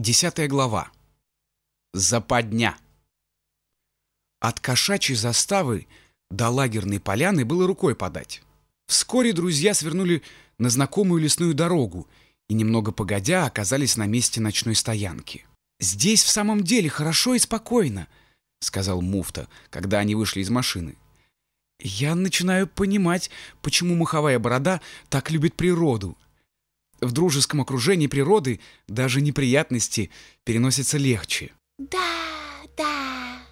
Десятая глава. Западня. От кошачьей заставы до лагерной поляны было рукой подать. Вскоре друзья свернули на знакомую лесную дорогу и, немного погодя, оказались на месте ночной стоянки. «Здесь в самом деле хорошо и спокойно», — сказал Муфта, когда они вышли из машины. «Я начинаю понимать, почему маховая борода так любит природу. В дружеском окружении природы даже неприятности переносятся легче». Да, да,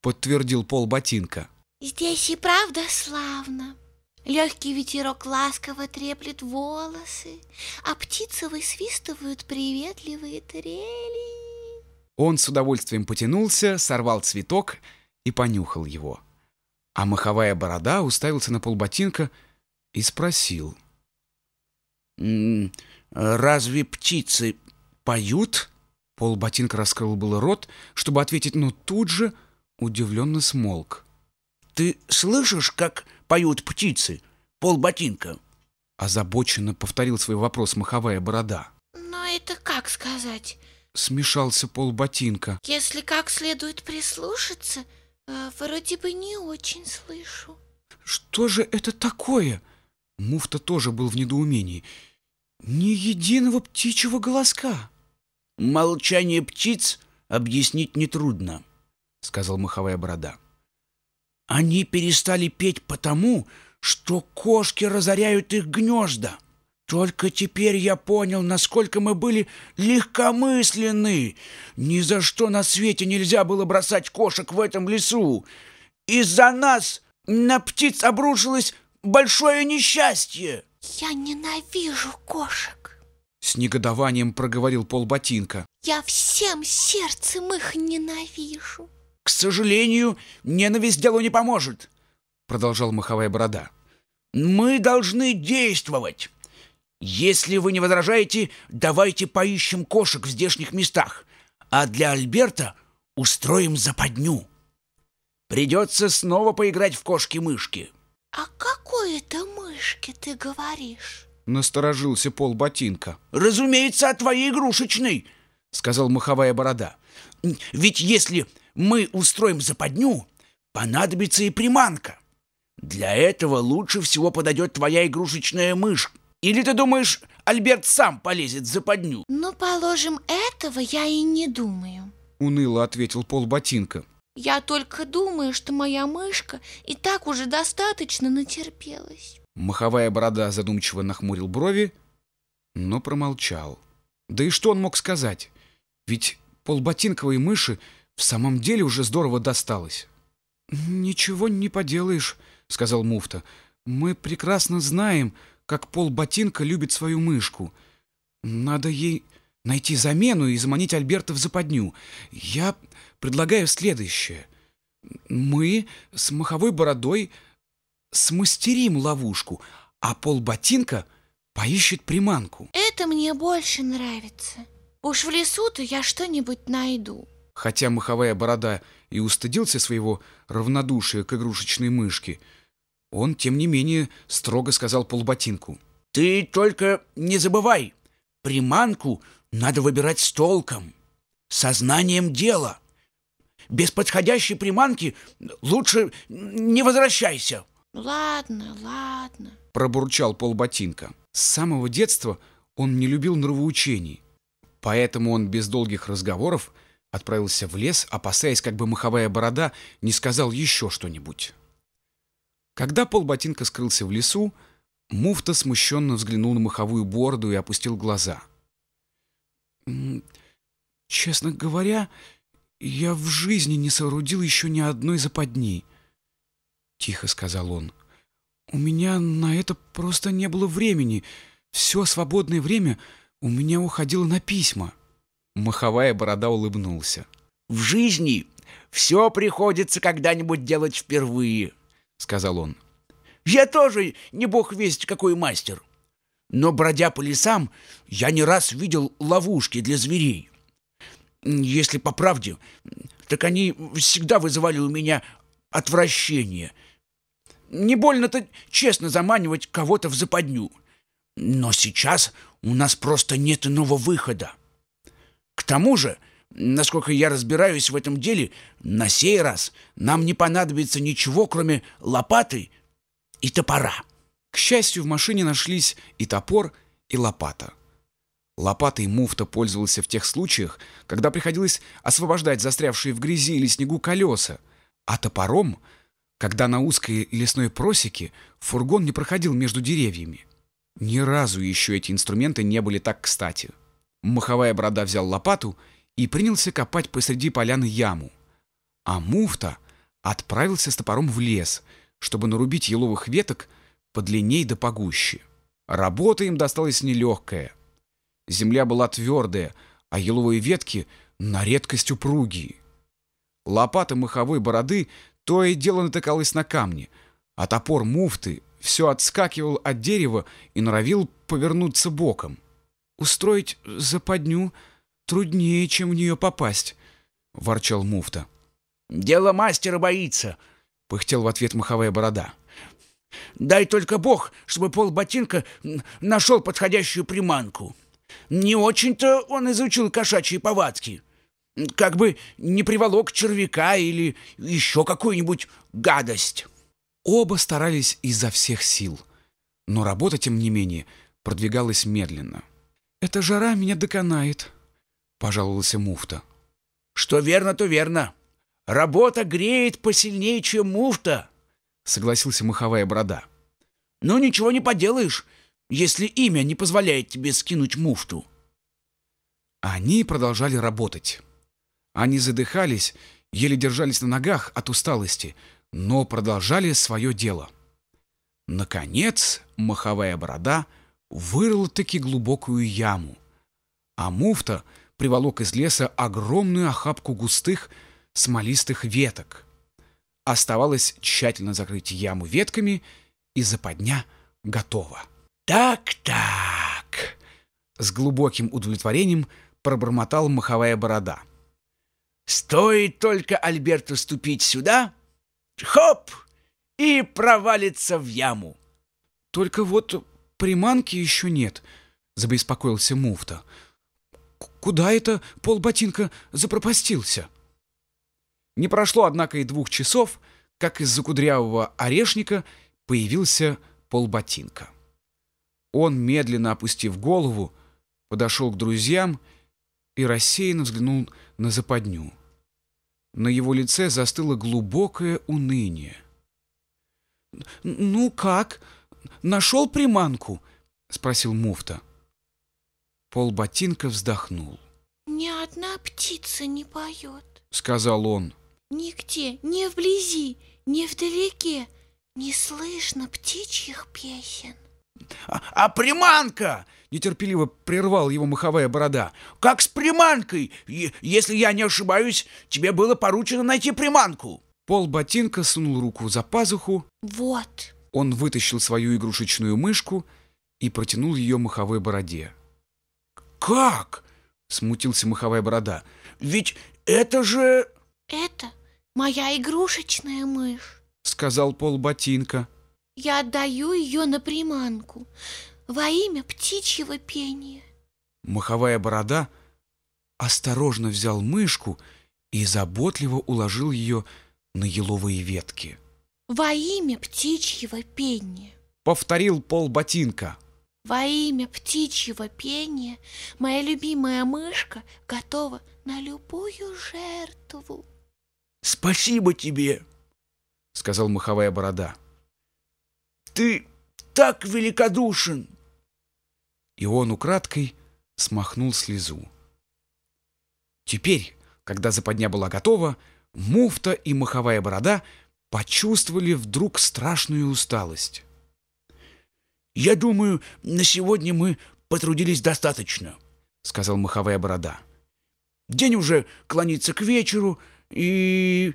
подтвердил Пол Ботинка. здесь и правда славно. Легкий ветерок ласково треплет волосы, а птицы высвистывают приветливые трели. Он с удовольствием потянулся, сорвал цветок и понюхал его. А маховая борода уставился на полботинка и спросил. Разве птицы поют? Полботинка раскрыл было рот, чтобы ответить, но тут же удивленно смолк. Ты слышишь, как поют птицы? Полботинка. Озабоченно повторил свой вопрос маховая борода. Но это как сказать? Смешался полботинка. Если как следует прислушаться, э, вроде бы не очень слышу. Что же это такое? Муфта тоже был в недоумении. Ни единого птичьего голоска, Молчание птиц объяснить нетрудно, сказал маховая борода. Они перестали петь потому, что кошки разоряют их гнезда. Только теперь я понял, насколько мы были легкомысленны. Ни за что на свете нельзя было бросать кошек в этом лесу. Из-за нас на птиц обрушилось большое несчастье. Я ненавижу кошек. С негодованием проговорил полботинка. Я всем сердцем их ненавижу. К сожалению, ненависть делу не поможет, Продолжал маховая борода. Мы должны действовать. Если вы не возражаете, давайте поищем кошек в здешних местах, а для Альберта устроим западню. Придется снова поиграть в кошки-мышки. А какой это мышки ты говоришь? Насторожился полботинка. Разумеется, о твоей игрушечной, Сказал маховая борода. ведь если мы устроим западню, понадобится и приманка. Для этого лучше всего подойдет твоя игрушечная мышь. Или ты думаешь, Альберт сам полезет в западню? Ну, положим, этого я и не думаю. Уныло ответил полботинка. Я только думаю, что моя мышка и так уже достаточно натерпелась. Маховая борода задумчиво нахмурил брови, но промолчал. Да и что он мог сказать? Ведь полботинковой мыши в самом деле уже здорово досталось. «Ничего не поделаешь», — сказал муфта. «Мы прекрасно знаем, как полботинка любит свою мышку. Надо ей найти замену и заманить Альберта в западню. Я предлагаю следующее. Мы с маховой бородой смастерим ловушку, а полботинка поищет приманку. Это мне больше нравится. Уж в лесу-то я что-нибудь найду. Хотя маховая борода и устыдился своего равнодушия к игрушечной мышке, он, тем не менее, строго сказал полботинку. Ты только не забывай, приманку надо выбирать с толком, сознанием дела. Без подходящей приманки лучше не возвращайся. Ладно, ладно. Пробурчал полботинка. С самого детства он не любил нравоучений, поэтому он без долгих разговоров отправился в лес, опасаясь, как бы маховая борода не сказал еще что-нибудь. Когда полботинка скрылся в лесу, муфта смущенно взглянул на маховую бороду и опустил глаза. «М, «Честно говоря, я в жизни не соорудил еще ни одной западни», — тихо сказал он. «У меня на это просто не было времени. Все свободное время у меня уходило на письма». Маховая борода улыбнулся. В жизни все приходится когда-нибудь делать впервые, сказал он. Я тоже не бог весть какой мастер. Но, бродя по лесам, я не раз видел ловушки для зверей. Если по правде, так они всегда вызывали у меня отвращение. Не больно-то честно заманивать кого-то в западню. Но сейчас у нас просто нет иного выхода. тому же, насколько я разбираюсь в этом деле, на сей раз нам не понадобится ничего, кроме лопаты и топора. К счастью, в машине нашлись и топор, и лопата. Лопатой муфта пользовался в тех случаях, когда приходилось освобождать застрявшие в грязи или снегу колеса, а топором, когда на узкой лесной просеке фургон не проходил между деревьями. Ни разу еще эти инструменты не были так кстати. Маховая борода взял лопату и принялся копать посреди поляны яму. А муфта отправился с топором в лес, чтобы нарубить еловых веток подлинней да погуще. Работа им досталась нелегкая. Земля была твердая, а еловые ветки на редкость упругие. Лопата маховой бороды то и дело натыкалась на камни, а топор муфты все отскакивал от дерева и норовил повернуться боком. «Устроить западню труднее, чем в нее попасть», — ворчал муфта. «Дело мастера боится», — пыхтел в ответ маховая борода. «Дай только бог, чтобы пол ботинка нашел подходящую приманку. Не очень-то он изучил кошачьи повадки. Как бы не приволок червяка или еще какую-нибудь гадость». Оба старались изо всех сил, но работа, тем не менее, продвигалась медленно. «Эта жара меня доконает», — пожаловался муфта. «Что верно, то верно. Работа греет посильнее, чем муфта», — согласился маховая борода. «Но ничего не поделаешь, если имя не позволяет тебе скинуть муфту». Они продолжали работать. Они задыхались, еле держались на ногах от усталости — но продолжали свое дело. Наконец, маховая борода вырыла таки глубокую яму, а муфта приволок из леса огромную охапку густых смолистых веток. Оставалось тщательно закрыть яму ветками, и западня готова. «Так-так!» С глубоким удовлетворением пробормотал маховая борода. «Стоит только Альберту ступить сюда, Хоп! И провалится в яму. Только вот приманки еще нет, забеспокоился муфта. Куда это полботинка запропастился? Не прошло, однако, и двух часов, как из-за кудрявого орешника появился полботинка. Он, медленно опустив голову, подошел к друзьям и рассеянно взглянул на западню. На его лице застыло глубокое уныние. «Ну как? Нашел приманку?» — спросил муфта. Пол ботинка вздохнул. «Ни одна птица не поет», — сказал он. «Нигде, ни вблизи, ни вдалеке не слышно птичьих песен». «А, а приманка?» Нетерпеливо прервал его маховая борода. «Как с приманкой? Если я не ошибаюсь, тебе было поручено найти приманку». Пол ботинка сунул руку за пазуху. «Вот». Он вытащил свою игрушечную мышку и протянул ее маховой бороде. «Как?» — смутился маховая борода. «Ведь это же...» «Это моя игрушечная мышь», — сказал Пол ботинка. «Я отдаю ее на приманку во имя птичьего пения. Маховая борода осторожно взял мышку и заботливо уложил ее на еловые ветки. Во имя птичьего пения. Повторил пол ботинка. Во имя птичьего пения моя любимая мышка готова на любую жертву. Спасибо тебе, сказал маховая борода. Ты так великодушен и он украдкой смахнул слезу. Теперь, когда западня была готова, муфта и маховая борода почувствовали вдруг страшную усталость. «Я думаю, на сегодня мы потрудились достаточно», — сказал маховая борода. «День уже клонится к вечеру, и,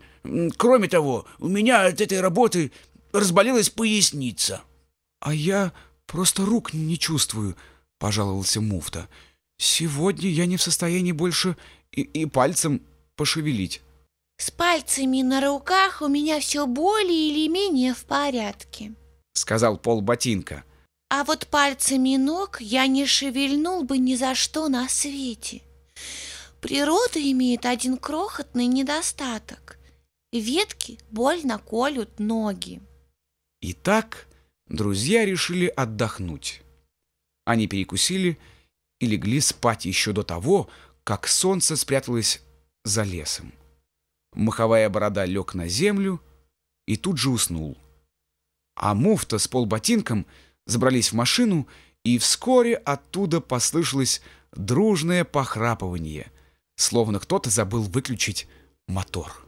кроме того, у меня от этой работы разболелась поясница». «А я просто рук не чувствую», — пожаловался муфта. «Сегодня я не в состоянии больше и, и пальцем пошевелить». «С пальцами на руках у меня все более или менее в порядке», — сказал Пол Ботинка. «А вот пальцами ног я не шевельнул бы ни за что на свете. Природа имеет один крохотный недостаток. Ветки больно колют ноги. Итак, друзья решили отдохнуть. Они перекусили и легли спать еще до того, как солнце спряталось за лесом. Маховая борода лег на землю и тут же уснул. А муфта с полботинком забрались в машину, и вскоре оттуда послышалось дружное похрапывание, словно кто-то забыл выключить мотор.